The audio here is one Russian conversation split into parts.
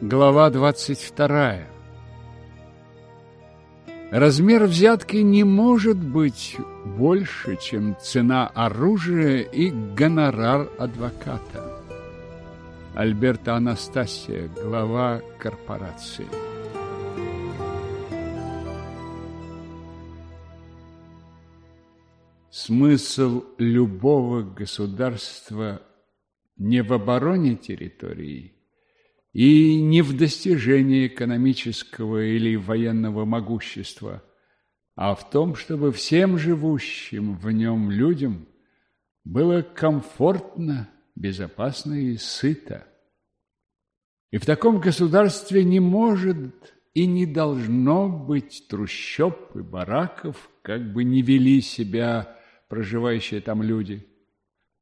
Глава 22. Размер взятки не может быть больше, чем цена оружия и гонорар адвоката. Альберта Анастасия, глава корпорации. Смысл любого государства не в обороне территории, и не в достижении экономического или военного могущества, а в том, чтобы всем живущим в нем людям было комфортно, безопасно и сыто. И в таком государстве не может и не должно быть трущоб и бараков, как бы не вели себя проживающие там люди.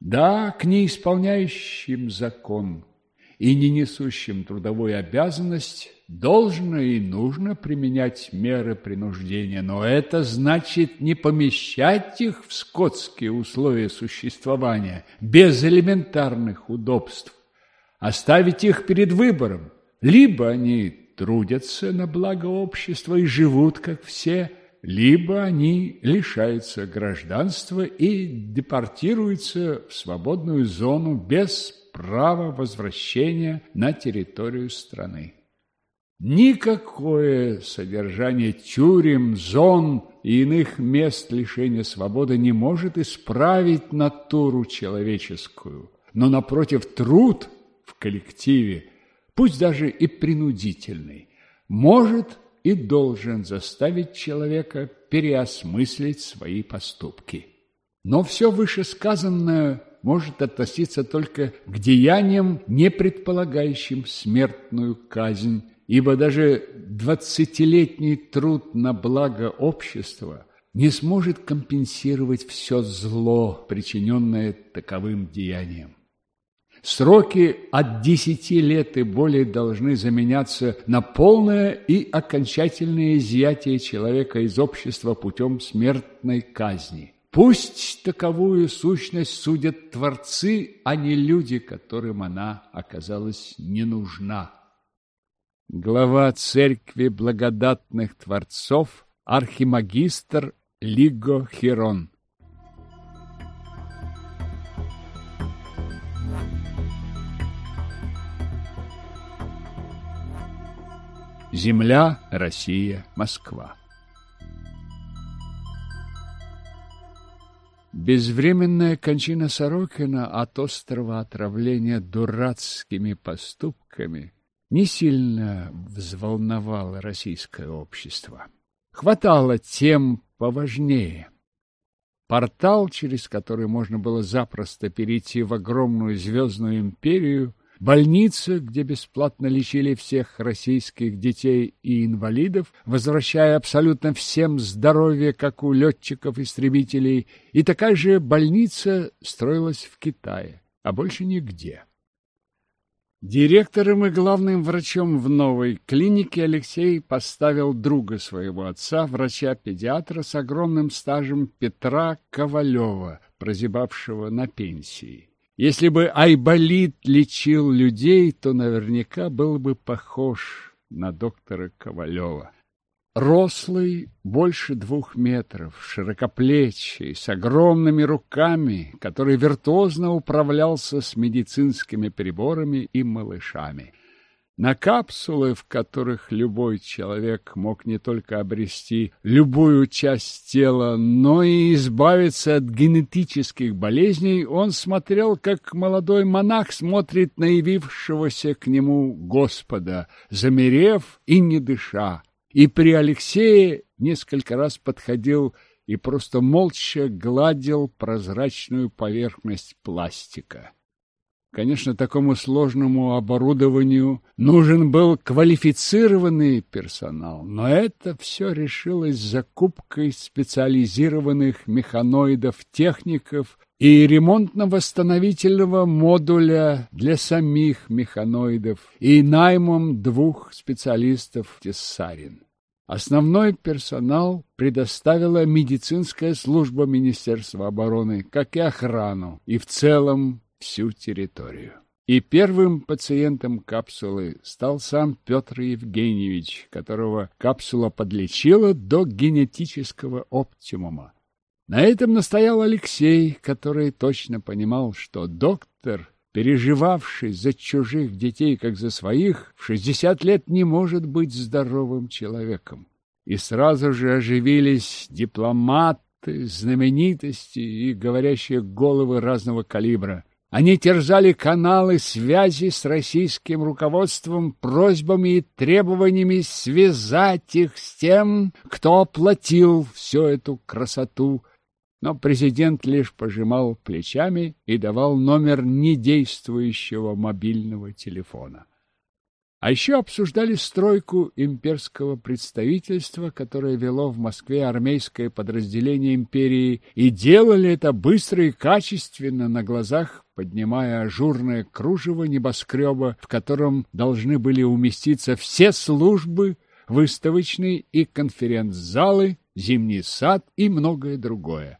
Да, к неисполняющим закон – и не несущим трудовую обязанность должно и нужно применять меры принуждения, но это значит не помещать их в скотские условия существования без элементарных удобств, оставить их перед выбором. Либо они трудятся на благо общества и живут, как все, либо они лишаются гражданства и депортируются в свободную зону без право возвращения на территорию страны. Никакое содержание тюрем, зон и иных мест лишения свободы не может исправить натуру человеческую, но, напротив, труд в коллективе, пусть даже и принудительный, может и должен заставить человека переосмыслить свои поступки. Но все вышесказанное может относиться только к деяниям, не предполагающим смертную казнь, ибо даже двадцатилетний труд на благо общества не сможет компенсировать все зло, причиненное таковым деянием. Сроки от десяти лет и более должны заменяться на полное и окончательное изъятие человека из общества путем смертной казни. Пусть таковую сущность судят творцы, а не люди, которым она оказалась не нужна. Глава Церкви Благодатных Творцов, архимагистр Лиго Хирон. Земля, Россия, Москва. Безвременная кончина Сорокина от острого отравления дурацкими поступками не сильно взволновала российское общество. Хватало тем поважнее. Портал, через который можно было запросто перейти в огромную звездную империю – больница, где бесплатно лечили всех российских детей и инвалидов, возвращая абсолютно всем здоровье, как у летчиков-истребителей, и такая же больница строилась в Китае, а больше нигде. Директором и главным врачом в новой клинике Алексей поставил друга своего отца, врача-педиатра с огромным стажем Петра Ковалева, прозябавшего на пенсии. Если бы Айболит лечил людей, то наверняка был бы похож на доктора Ковалева. Рослый, больше двух метров, широкоплечий, с огромными руками, который виртуозно управлялся с медицинскими приборами и малышами – на капсулы, в которых любой человек мог не только обрести любую часть тела, но и избавиться от генетических болезней, он смотрел, как молодой монах смотрит на явившегося к нему Господа, замерев и не дыша. И при Алексее несколько раз подходил и просто молча гладил прозрачную поверхность пластика. Конечно, такому сложному оборудованию нужен был квалифицированный персонал, но это все решилось закупкой специализированных механоидов-техников и ремонтно-восстановительного модуля для самих механоидов и наймом двух специалистов Тессарин. Основной персонал предоставила медицинская служба Министерства обороны, как и охрану, и в целом всю территорию. И первым пациентом капсулы стал сам Петр Евгеньевич, которого капсула подлечила до генетического оптимума. На этом настоял Алексей, который точно понимал, что доктор, переживавший за чужих детей, как за своих, в 60 лет не может быть здоровым человеком. И сразу же оживились дипломаты, знаменитости и говорящие головы разного калибра. Они терзали каналы связи с российским руководством просьбами и требованиями связать их с тем, кто оплатил всю эту красоту. Но президент лишь пожимал плечами и давал номер недействующего мобильного телефона. А еще обсуждали стройку имперского представительства, которое вело в Москве армейское подразделение империи, и делали это быстро и качественно на глазах, поднимая ажурное кружево небоскреба, в котором должны были уместиться все службы, выставочные и конференц-залы, зимний сад и многое другое.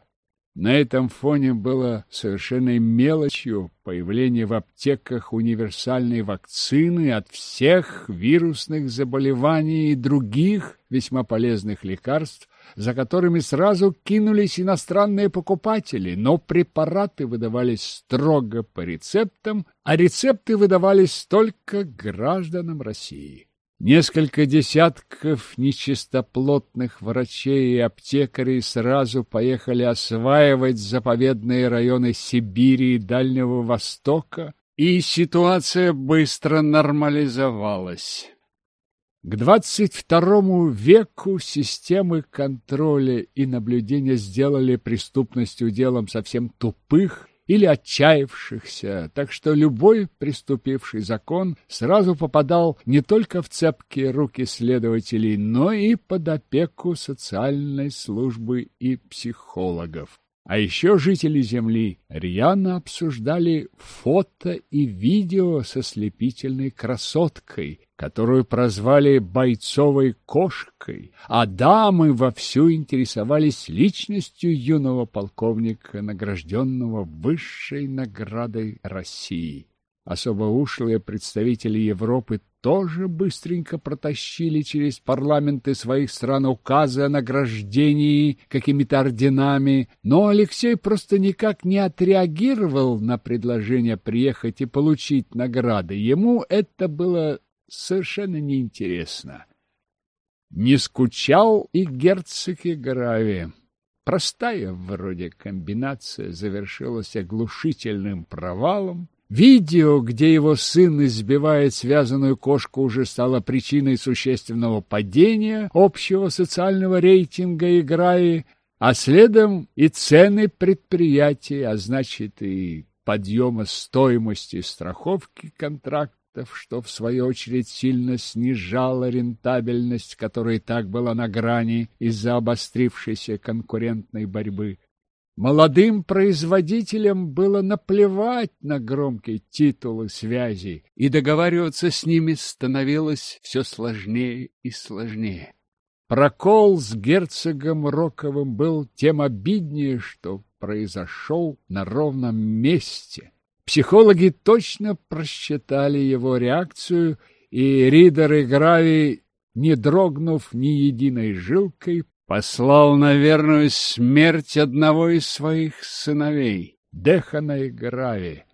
На этом фоне было совершенной мелочью появление в аптеках универсальной вакцины от всех вирусных заболеваний и других весьма полезных лекарств, за которыми сразу кинулись иностранные покупатели, но препараты выдавались строго по рецептам, а рецепты выдавались только гражданам России. Несколько десятков нечистоплотных врачей и аптекарей сразу поехали осваивать заповедные районы Сибири и Дальнего Востока, и ситуация быстро нормализовалась. К двадцать второму веку системы контроля и наблюдения сделали преступностью делом совсем тупых или отчаявшихся, так что любой приступивший закон сразу попадал не только в цепкие руки следователей, но и под опеку социальной службы и психологов. А еще жители Земли рьяно обсуждали фото и видео со слепительной красоткой, которую прозвали бойцовой кошкой, а дамы вовсю интересовались личностью юного полковника, награжденного высшей наградой России. Особо ушлые представители Европы тоже быстренько протащили через парламенты своих стран указы о награждении какими-то орденами, но Алексей просто никак не отреагировал на предложение приехать и получить награды. Ему это было совершенно неинтересно. Не скучал и герцог Играви. Простая вроде комбинация завершилась оглушительным провалом. Видео, где его сын избивает связанную кошку, уже стало причиной существенного падения общего социального рейтинга играи, а следом и цены предприятий, а значит и подъема стоимости страховки контрактов, что в свою очередь сильно снижало рентабельность, которая и так была на грани из-за обострившейся конкурентной борьбы. Молодым производителям было наплевать на громкие титулы связи, и договариваться с ними становилось все сложнее и сложнее. Прокол с герцогом Роковым был тем обиднее, что произошел на ровном месте. Психологи точно просчитали его реакцию, и Ридер и Грави, не дрогнув ни единой жилкой, послал на верную смерть одного из своих сыновей, Дехана и Грави.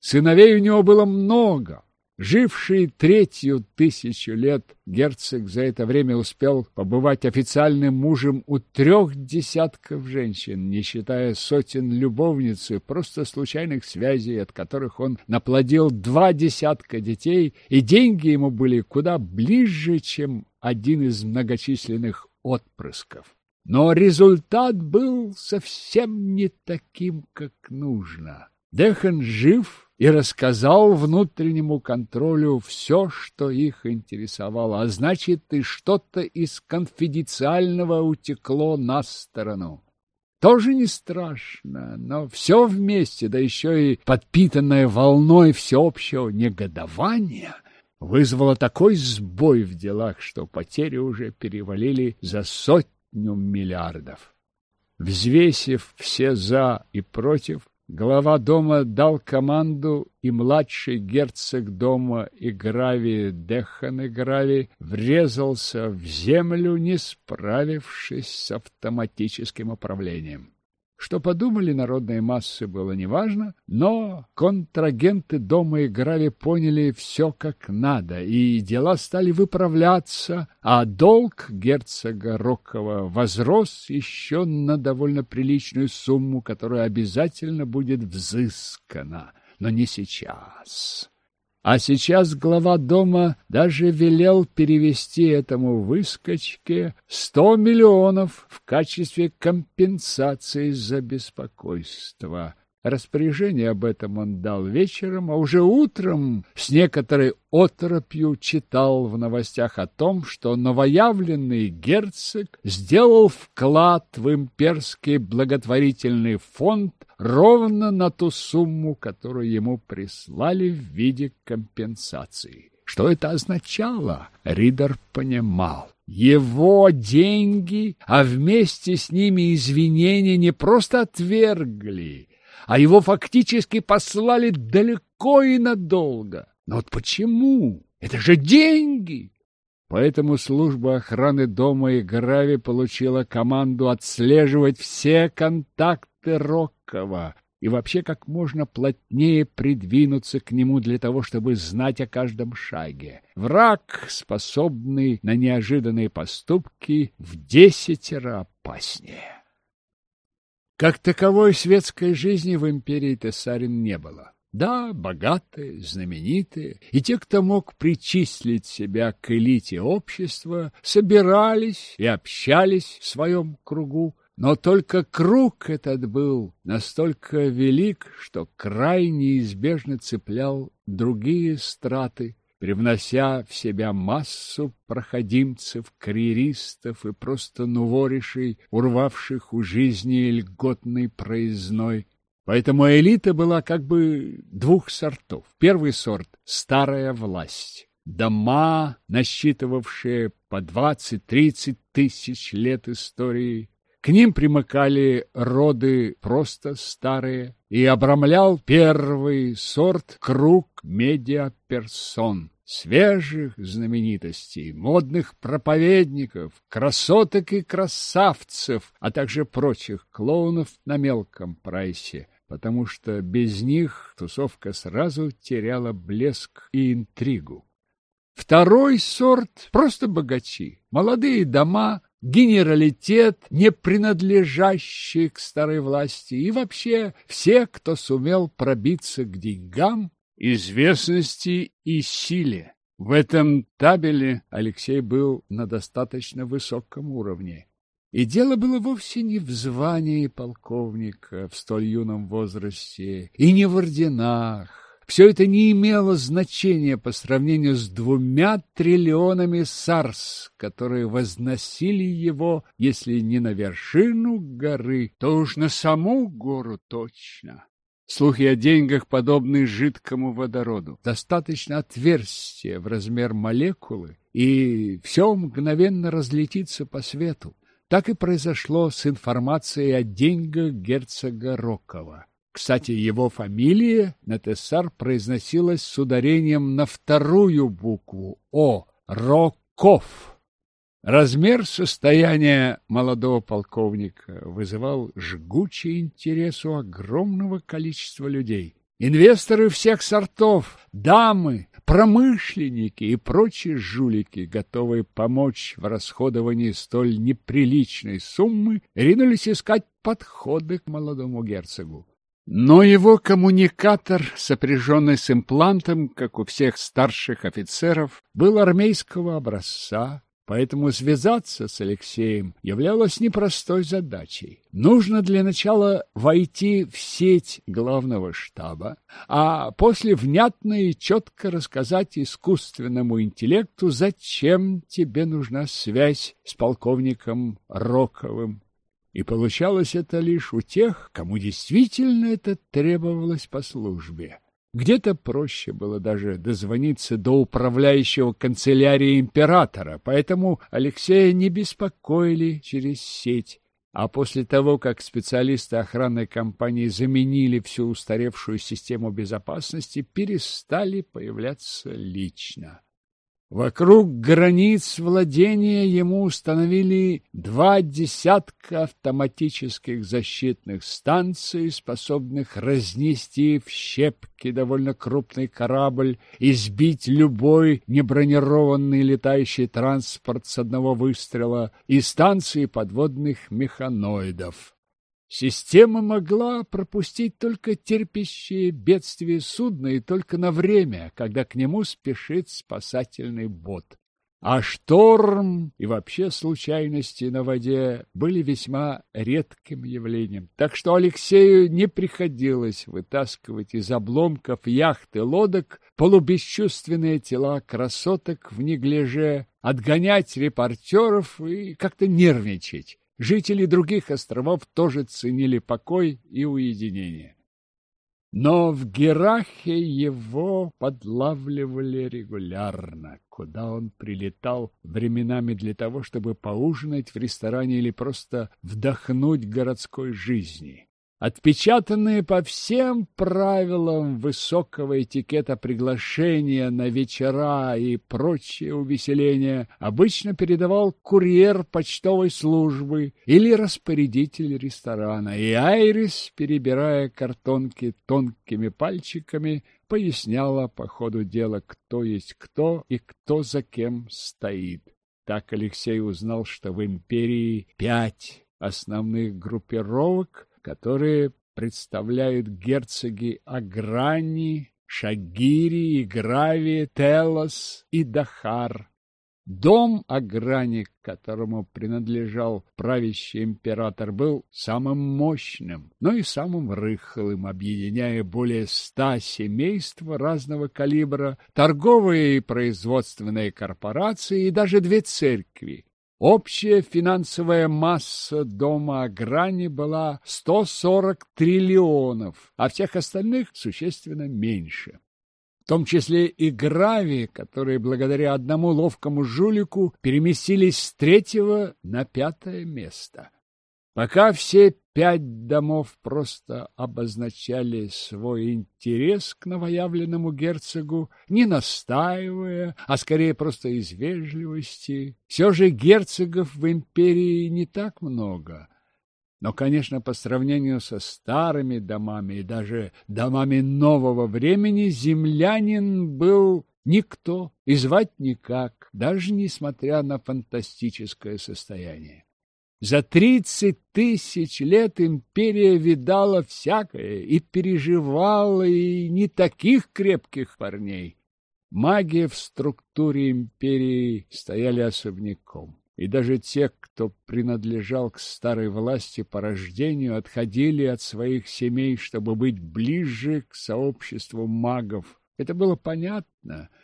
Сыновей у него было много. Живший третью тысячу лет, герцог за это время успел побывать официальным мужем у трех десятков женщин, не считая сотен любовниц и просто случайных связей, от которых он наплодил два десятка детей, и деньги ему были куда ближе, чем один из многочисленных отпрысков. Но результат был совсем не таким, как нужно. Дехан жив и рассказал внутреннему контролю все, что их интересовало, а значит, и что-то из конфиденциального утекло на сторону. Тоже не страшно, но все вместе, да еще и подпитанное волной всеобщего негодования — вызвало такой сбой в делах, что потери уже перевалили за сотню миллиардов. Взвесив все «за» и «против», Глава дома дал команду, и младший герцог дома Играви Дехан Играви врезался в землю, не справившись с автоматическим управлением. Что подумали народные массы, было неважно, но контрагенты дома играли, поняли все как надо, и дела стали выправляться, а долг герцога Рокова возрос еще на довольно приличную сумму, которая обязательно будет взыскана, но не сейчас. А сейчас глава дома даже велел перевести этому выскочке сто миллионов в качестве компенсации за беспокойство. Распоряжение об этом он дал вечером, а уже утром с некоторой оторопью читал в новостях о том, что новоявленный герцог сделал вклад в имперский благотворительный фонд ровно на ту сумму, которую ему прислали в виде компенсации. Что это означало, Ридер понимал. Его деньги, а вместе с ними извинения не просто отвергли, а его фактически послали далеко и надолго. Но вот почему? Это же деньги! Поэтому служба охраны дома и Грави получила команду отслеживать все контакты Рок Волкова и вообще как можно плотнее придвинуться к нему для того, чтобы знать о каждом шаге. Враг, способный на неожиданные поступки, в десятеро опаснее. Как таковой светской жизни в империи Тессарин не было. Да, богатые, знаменитые, и те, кто мог причислить себя к элите общества, собирались и общались в своем кругу, но только круг этот был настолько велик, что край неизбежно цеплял другие страты, привнося в себя массу проходимцев, карьеристов и просто нуворишей, урвавших у жизни льготный проездной. Поэтому элита была как бы двух сортов. Первый сорт — старая власть. Дома, насчитывавшие по двадцать-тридцать тысяч лет истории, к ним примыкали роды просто старые, и обрамлял первый сорт круг медиаперсон, свежих знаменитостей, модных проповедников, красоток и красавцев, а также прочих клоунов на мелком прайсе, потому что без них тусовка сразу теряла блеск и интригу. Второй сорт — просто богачи, молодые дома — генералитет, не принадлежащий к старой власти, и вообще все, кто сумел пробиться к деньгам, известности и силе. В этом табеле Алексей был на достаточно высоком уровне. И дело было вовсе не в звании полковника в столь юном возрасте, и не в орденах, все это не имело значения по сравнению с двумя триллионами сарс, которые возносили его, если не на вершину горы, то уж на саму гору точно. Слухи о деньгах подобны жидкому водороду. Достаточно отверстия в размер молекулы, и все мгновенно разлетится по свету. Так и произошло с информацией о деньгах герцога Рокова. Кстати, его фамилия на Тессар произносилась с ударением на вторую букву «О» — Роков. Размер состояния молодого полковника вызывал жгучий интерес у огромного количества людей. Инвесторы всех сортов, дамы, промышленники и прочие жулики, готовые помочь в расходовании столь неприличной суммы, ринулись искать подходы к молодому герцогу. Но его коммуникатор, сопряженный с имплантом, как у всех старших офицеров, был армейского образца, поэтому связаться с Алексеем являлось непростой задачей. Нужно для начала войти в сеть главного штаба, а после внятно и четко рассказать искусственному интеллекту, зачем тебе нужна связь с полковником Роковым и получалось это лишь у тех, кому действительно это требовалось по службе. Где-то проще было даже дозвониться до управляющего канцелярии императора, поэтому Алексея не беспокоили через сеть. а после того, как специалисты охранной компании заменили всю устаревшую систему безопасности, перестали появляться лично. Вокруг границ владения ему установили два десятка автоматических защитных станций, способных разнести в щепки довольно крупный корабль и сбить любой небронированный летающий транспорт с одного выстрела, и станции подводных механоидов. Система могла пропустить только терпящие бедствие судна и только на время, когда к нему спешит спасательный бот. А шторм и вообще случайности на воде были весьма редким явлением, так что Алексею не приходилось вытаскивать из обломков яхт и лодок полубесчувственные тела красоток в неглиже, отгонять репортеров и как-то нервничать. Жители других островов тоже ценили покой и уединение. Но в Герахе его подлавливали регулярно, куда он прилетал временами для того, чтобы поужинать в ресторане или просто вдохнуть городской жизни. Отпечатанные по всем правилам высокого этикета приглашения на вечера и прочие увеселения обычно передавал курьер почтовой службы или распорядитель ресторана, и Айрис, перебирая картонки тонкими пальчиками, поясняла по ходу дела, кто есть кто и кто за кем стоит. Так Алексей узнал, что в империи пять основных группировок, которые представляют герцоги Аграни, Шагири, Играви, Телос и Дахар. Дом Аграни, которому принадлежал правящий император, был самым мощным, но и самым рыхлым, объединяя более ста семейств разного калибра, торговые и производственные корпорации и даже две церкви Общая финансовая масса дома Аграни была 140 триллионов, а всех остальных существенно меньше. В том числе и Грави, которые благодаря одному ловкому жулику переместились с третьего на пятое место. Пока все пять домов просто обозначали свой интерес к новоявленному герцогу, не настаивая, а скорее просто из вежливости. Все же герцогов в империи не так много. Но, конечно, по сравнению со старыми домами и даже домами нового времени, землянин был никто и звать никак, даже несмотря на фантастическое состояние. За тридцать тысяч лет империя видала всякое и переживала и не таких крепких парней. Магия в структуре империи стояли особняком, и даже те, кто принадлежал к старой власти по рождению, отходили от своих семей, чтобы быть ближе к сообществу магов. Это было понятно —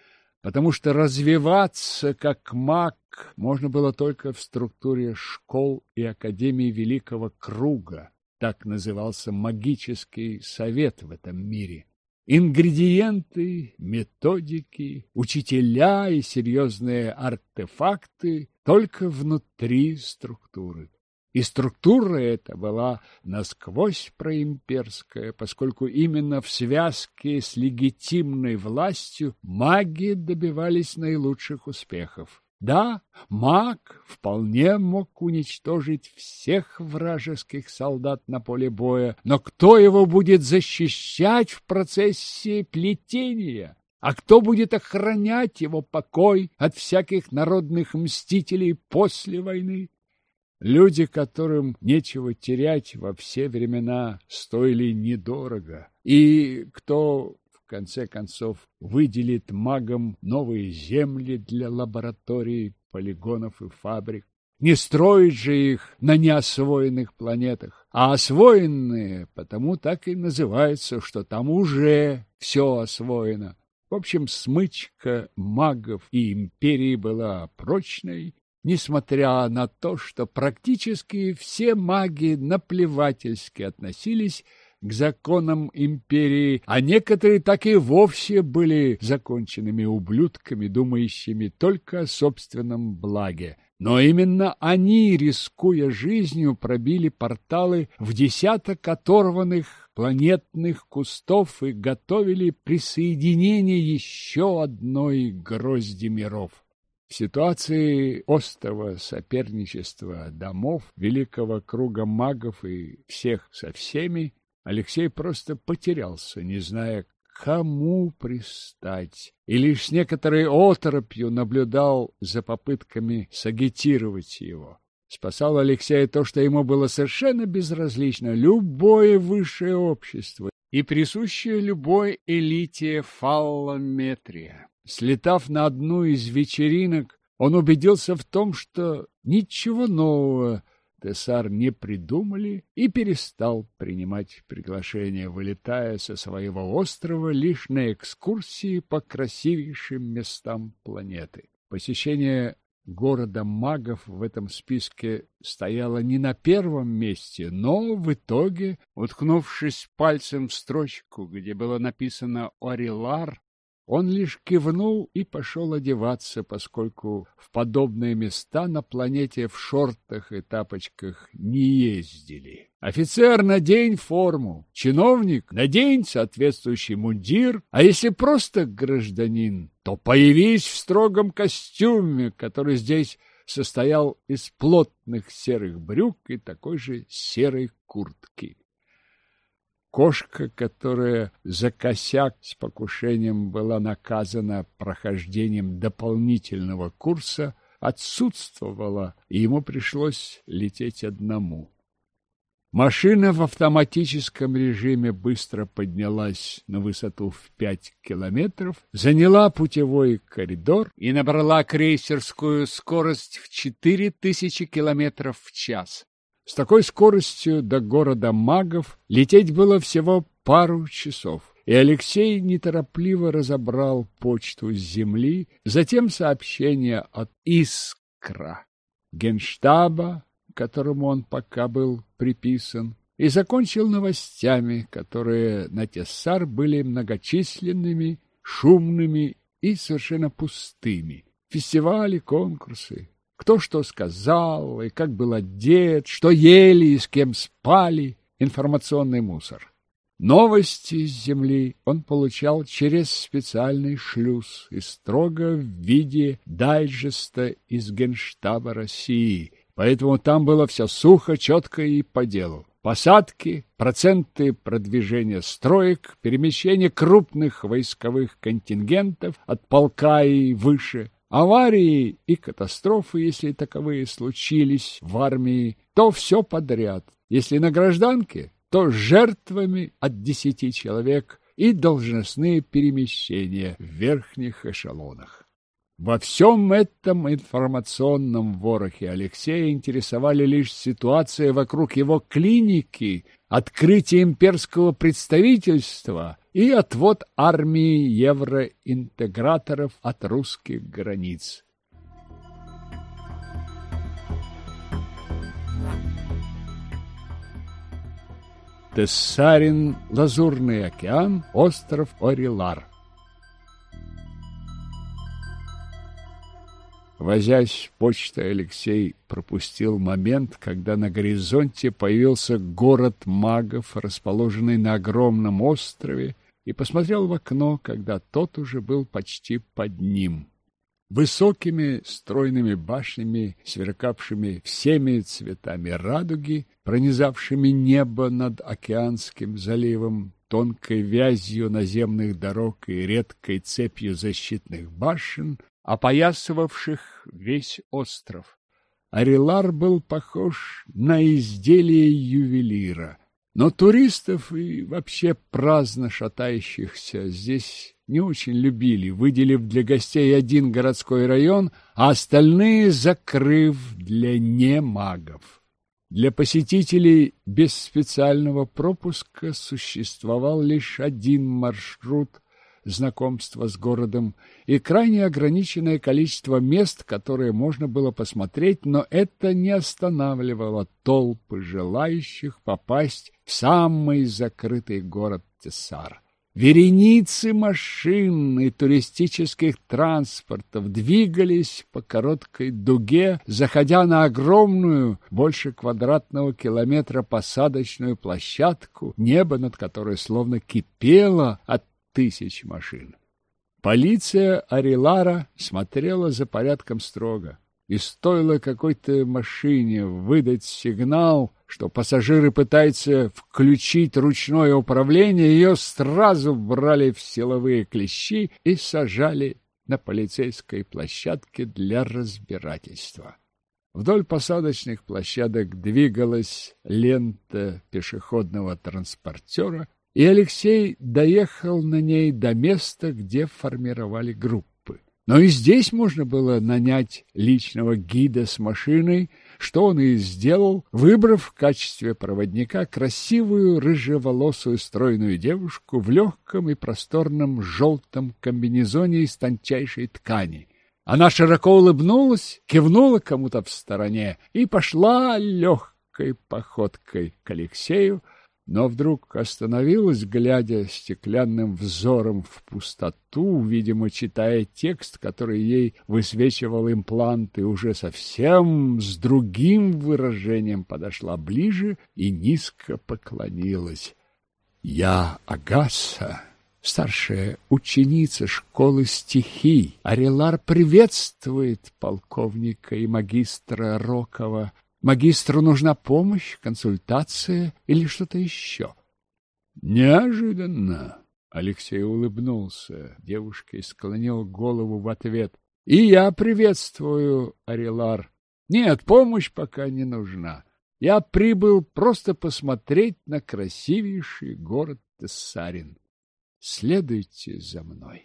потому что развиваться как маг можно было только в структуре школ и академий Великого Круга. Так назывался магический совет в этом мире. Ингредиенты, методики, учителя и серьезные артефакты только внутри структуры. И структура эта была насквозь проимперская, поскольку именно в связке с легитимной властью маги добивались наилучших успехов. Да, маг вполне мог уничтожить всех вражеских солдат на поле боя, но кто его будет защищать в процессе плетения? А кто будет охранять его покой от всяких народных мстителей после войны? Люди, которым нечего терять во все времена, стоили недорого. И кто, в конце концов, выделит магам новые земли для лабораторий, полигонов и фабрик? Не строить же их на неосвоенных планетах, а освоенные потому так и называются, что там уже все освоено. В общем, смычка магов и империи была прочной несмотря на то, что практически все маги наплевательски относились к законам империи, а некоторые так и вовсе были законченными ублюдками, думающими только о собственном благе. Но именно они, рискуя жизнью, пробили порталы в десяток оторванных планетных кустов и готовили присоединение еще одной грозди миров. В ситуации острого соперничества домов, великого круга магов и всех со всеми, Алексей просто потерялся, не зная, кому пристать, и лишь некоторой оторопью наблюдал за попытками сагитировать его. Спасал Алексея то, что ему было совершенно безразлично, любое высшее общество и присущее любой элите фаллометрия. Слетав на одну из вечеринок, он убедился в том, что ничего нового Тесар не придумали и перестал принимать приглашения, вылетая со своего острова лишь на экскурсии по красивейшим местам планеты. Посещение города магов в этом списке стояло не на первом месте, но в итоге, уткнувшись пальцем в строчку, где было написано «Орилар», он лишь кивнул и пошел одеваться, поскольку в подобные места на планете в шортах и тапочках не ездили. Офицер, надень форму, чиновник, надень соответствующий мундир, а если просто гражданин, то появись в строгом костюме, который здесь состоял из плотных серых брюк и такой же серой куртки. Кошка, которая за косяк с покушением была наказана прохождением дополнительного курса, отсутствовала, и ему пришлось лететь одному. Машина в автоматическом режиме быстро поднялась на высоту в пять километров, заняла путевой коридор и набрала крейсерскую скорость в четыре тысячи километров в час. С такой скоростью до города магов лететь было всего пару часов, и Алексей неторопливо разобрал почту с земли, затем сообщение от Искра, генштаба, которому он пока был приписан, и закончил новостями, которые на Тессар были многочисленными, шумными и совершенно пустыми. Фестивали, конкурсы, кто что сказал и как был одет, что ели и с кем спали, информационный мусор. Новости с земли он получал через специальный шлюз и строго в виде дайджеста из Генштаба России, поэтому там было все сухо, четко и по делу. Посадки, проценты продвижения строек, перемещение крупных войсковых контингентов от полка и выше, Аварии и катастрофы, если таковые случились в армии, то все подряд. Если на гражданке, то жертвами от десяти человек и должностные перемещения в верхних эшелонах. Во всем этом информационном ворохе Алексея интересовали лишь ситуация вокруг его клиники, открытие имперского представительства и отвод армии евроинтеграторов от русских границ. Тессарин, Лазурный океан, остров Орилар. Возясь почтой, Алексей пропустил момент, когда на горизонте появился город магов, расположенный на огромном острове, и посмотрел в окно, когда тот уже был почти под ним. Высокими стройными башнями, сверкавшими всеми цветами радуги, пронизавшими небо над океанским заливом, тонкой вязью наземных дорог и редкой цепью защитных башен, опоясывавших весь остров. Арилар был похож на изделие ювелира, но туристов и вообще праздно шатающихся здесь не очень любили, выделив для гостей один городской район, а остальные закрыв для немагов. Для посетителей без специального пропуска существовал лишь один маршрут знакомства с городом и крайне ограниченное количество мест, которые можно было посмотреть, но это не останавливало толпы желающих попасть в самый закрытый город Тессар. Вереницы машин и туристических транспортов двигались по короткой дуге, заходя на огромную, больше квадратного километра посадочную площадку, небо над которой словно кипело от тысяч машин. Полиция Арилара смотрела за порядком строго и стоило какой-то машине выдать сигнал, что пассажиры пытаются включить ручное управление, ее сразу брали в силовые клещи и сажали на полицейской площадке для разбирательства. Вдоль посадочных площадок двигалась лента пешеходного транспортера, и Алексей доехал на ней до места, где формировали группу. Но и здесь можно было нанять личного гида с машиной, что он и сделал, выбрав в качестве проводника красивую рыжеволосую стройную девушку в легком и просторном желтом комбинезоне из тончайшей ткани. Она широко улыбнулась, кивнула кому-то в стороне и пошла легкой походкой к Алексею, но вдруг остановилась, глядя стеклянным взором в пустоту, видимо, читая текст, который ей высвечивал имплант, и уже совсем с другим выражением подошла ближе и низко поклонилась. «Я Агаса, старшая ученица школы стихий. Арелар приветствует полковника и магистра Рокова Магистру нужна помощь, консультация или что-то еще. Неожиданно. Алексей улыбнулся. Девушка склонил голову в ответ. И я приветствую, Арилар. Нет, помощь пока не нужна. Я прибыл просто посмотреть на красивейший город Тессарин. Следуйте за мной.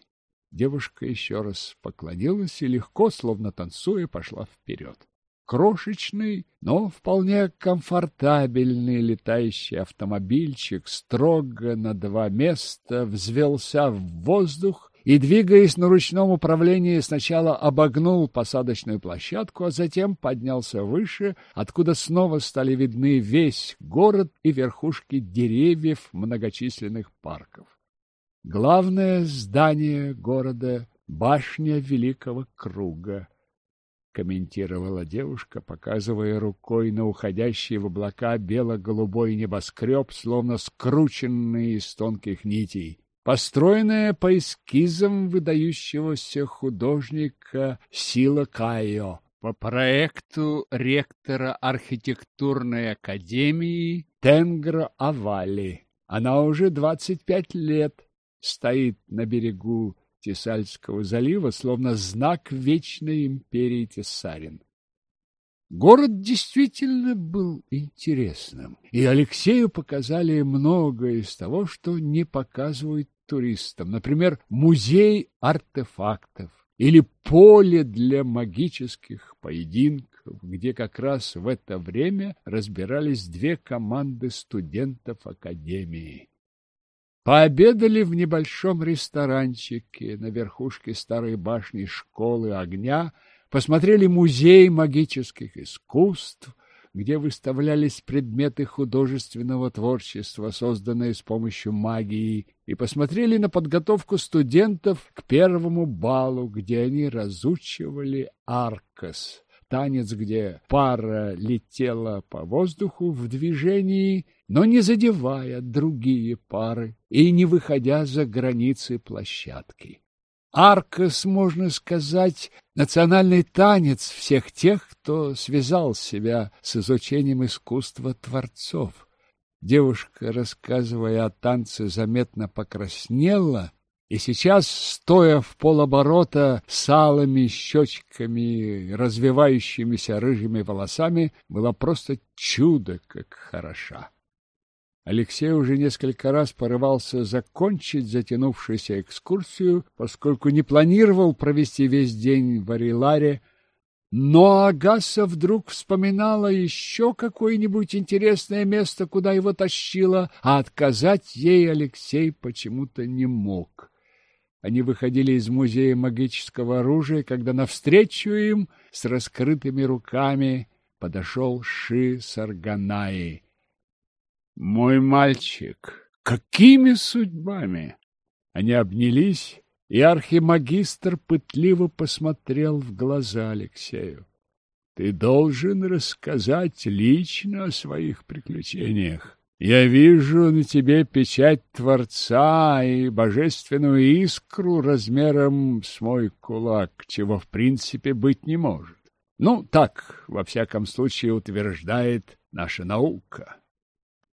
Девушка еще раз поклонилась и легко, словно танцуя, пошла вперед крошечный, но вполне комфортабельный летающий автомобильчик строго на два места взвелся в воздух и, двигаясь на ручном управлении, сначала обогнул посадочную площадку, а затем поднялся выше, откуда снова стали видны весь город и верхушки деревьев многочисленных парков. Главное здание города — башня Великого Круга — комментировала девушка, показывая рукой на уходящий в облака бело-голубой небоскреб, словно скрученный из тонких нитей. Построенная по эскизам выдающегося художника Сила Кайо по проекту ректора архитектурной академии Тенгро Авали. Она уже двадцать пять лет стоит на берегу Тесальского залива, словно знак вечной империи Тесарин. Город действительно был интересным, и Алексею показали многое из того, что не показывают туристам. Например, музей артефактов или поле для магических поединков, где как раз в это время разбирались две команды студентов Академии. Пообедали в небольшом ресторанчике на верхушке старой башни школы огня, посмотрели музей магических искусств, где выставлялись предметы художественного творчества, созданные с помощью магии, и посмотрели на подготовку студентов к первому балу, где они разучивали аркас, танец, где пара летела по воздуху в движении – но не задевая другие пары и не выходя за границы площадки. Аркас, можно сказать, национальный танец всех тех, кто связал себя с изучением искусства творцов. Девушка, рассказывая о танце, заметно покраснела, и сейчас, стоя в полоборота с алыми щечками, развивающимися рыжими волосами, была просто чудо, как хороша. Алексей уже несколько раз порывался закончить затянувшуюся экскурсию, поскольку не планировал провести весь день в Ариларе, но Агаса вдруг вспоминала еще какое-нибудь интересное место, куда его тащило, а отказать ей Алексей почему-то не мог. Они выходили из музея магического оружия, когда навстречу им с раскрытыми руками подошел Ши Сарганаи. Мой мальчик, какими судьбами? Они обнялись, и архимагистр пытливо посмотрел в глаза Алексею. Ты должен рассказать лично о своих приключениях. Я вижу на тебе печать Творца и божественную искру размером с мой кулак, чего в принципе быть не может. Ну, так, во всяком случае, утверждает наша наука.